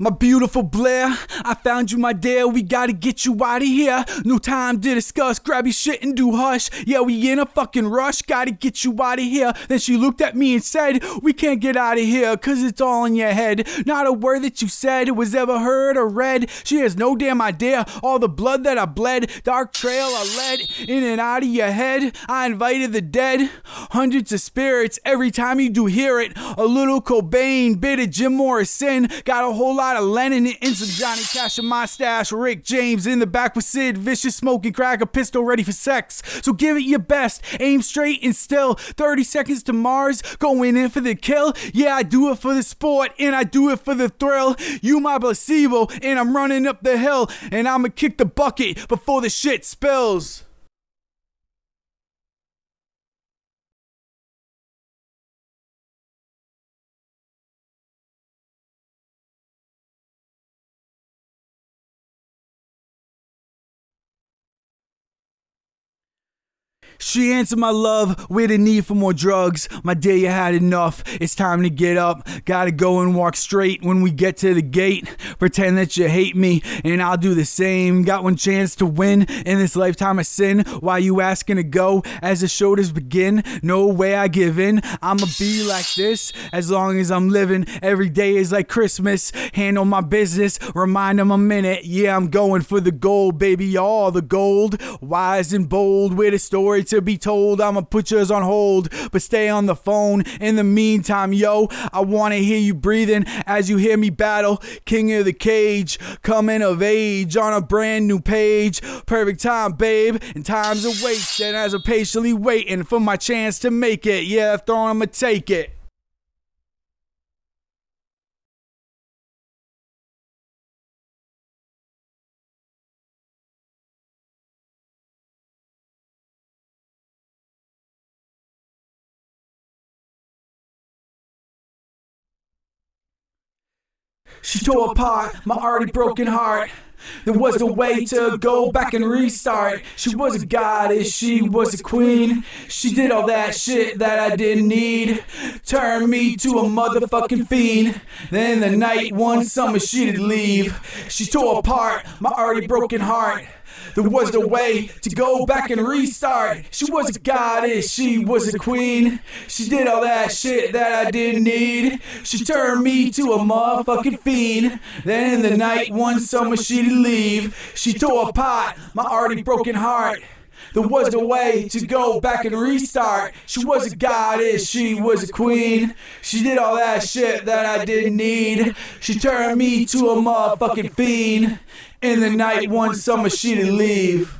My beautiful Blair, I found you, my dear. We gotta get you out of here. No time to discuss. Grab your shit and do hush. Yeah, we in a fucking rush. Gotta get you out of here. Then she looked at me and said, We can't get out of here, cause it's all in your head. Not a word that you said was ever heard or read. She has no damn idea. All the blood that I bled, dark trail I led in and out of your head. I invited the dead, hundreds of spirits every time you do hear it. A little Cobain, bit of Jim Morrison. Got a whole lot of Lennon and some Johnny Cash in my stash. Rick James in the back with Sid Vicious, smoking crack, a pistol ready for sex. So give it your best, aim straight and still. 30 seconds to Mars, going in for the kill. Yeah, I do it for the sport and I do it for the thrill. You my placebo, and I'm running up the hill, and I'ma kick the bucket before the shit spills. She answered my love with a need for more drugs. My day you had enough. It's time to get up. Gotta go and walk straight when we get to the gate. Pretend that you hate me, and I'll do the same. Got one chance to win in this lifetime of sin. Why you asking to go as the show does begin? No way I give in. I'ma be like this as long as I'm living. Every day is like Christmas. Handle my business, remind them a minute. Yeah, I'm going for the gold, baby. All the gold. Wise and bold with a story to be told. I'ma put yours on hold, but stay on the phone. In the meantime, yo, I wanna hear you breathing as you hear me battle. King of the cage, coming of age on a brand new page. Perfect time, babe, and time's a waste. And as I'm patiently waiting for my chance to make it, yeah, throwing, I'ma take it. She tore apart my already broken heart. There was a way to go back and restart. She was a goddess, she was a queen. She did all that shit that I didn't need. Turned me to a motherfucking fiend. Then the night, one summer, she did leave. She tore apart my already broken heart. There was a way to go back and restart. She was a goddess, she was a queen. She did all that shit that I didn't need. She turned me to a motherfucking fiend. Then in the night, one summer, she'd leave. She tore apart my already broken heart. There was a way to go back and restart. She was a goddess, she was a queen. She did all that shit that I didn't need. She turned me to a motherfucking fiend. In the night, one summer, she didn't leave.